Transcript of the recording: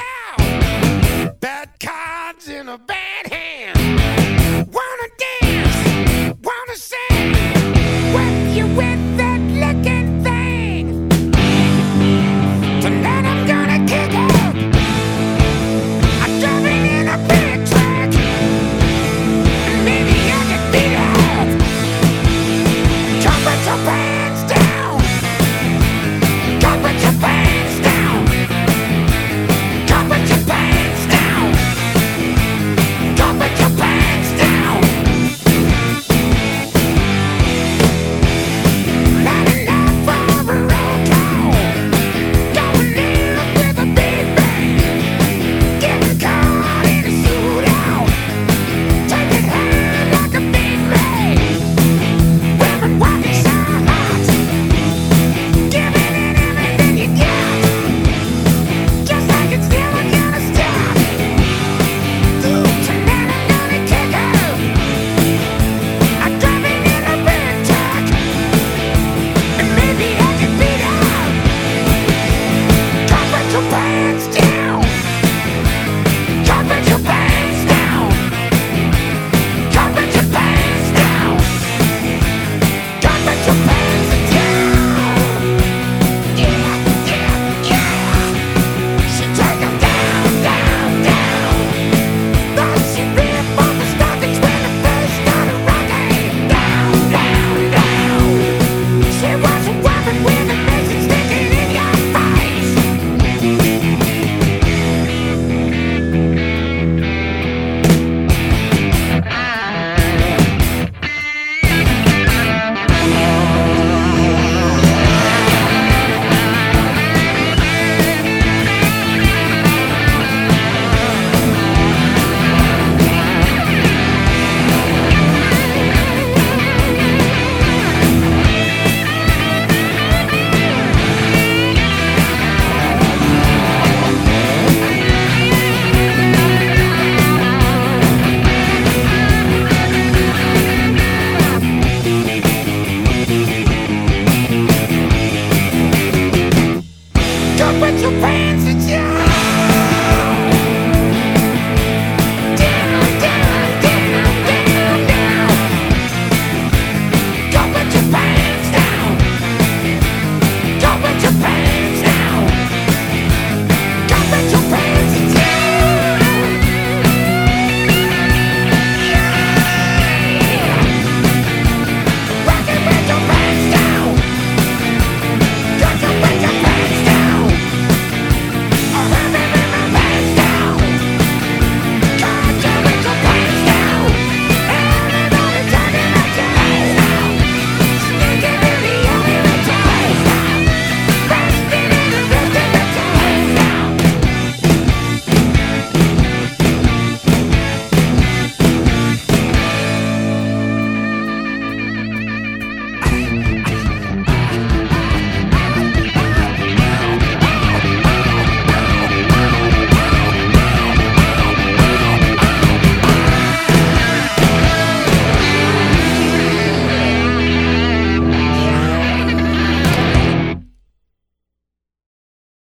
loud. Bad cards in a bad hand. Wanna dance, wanna sing. What you with?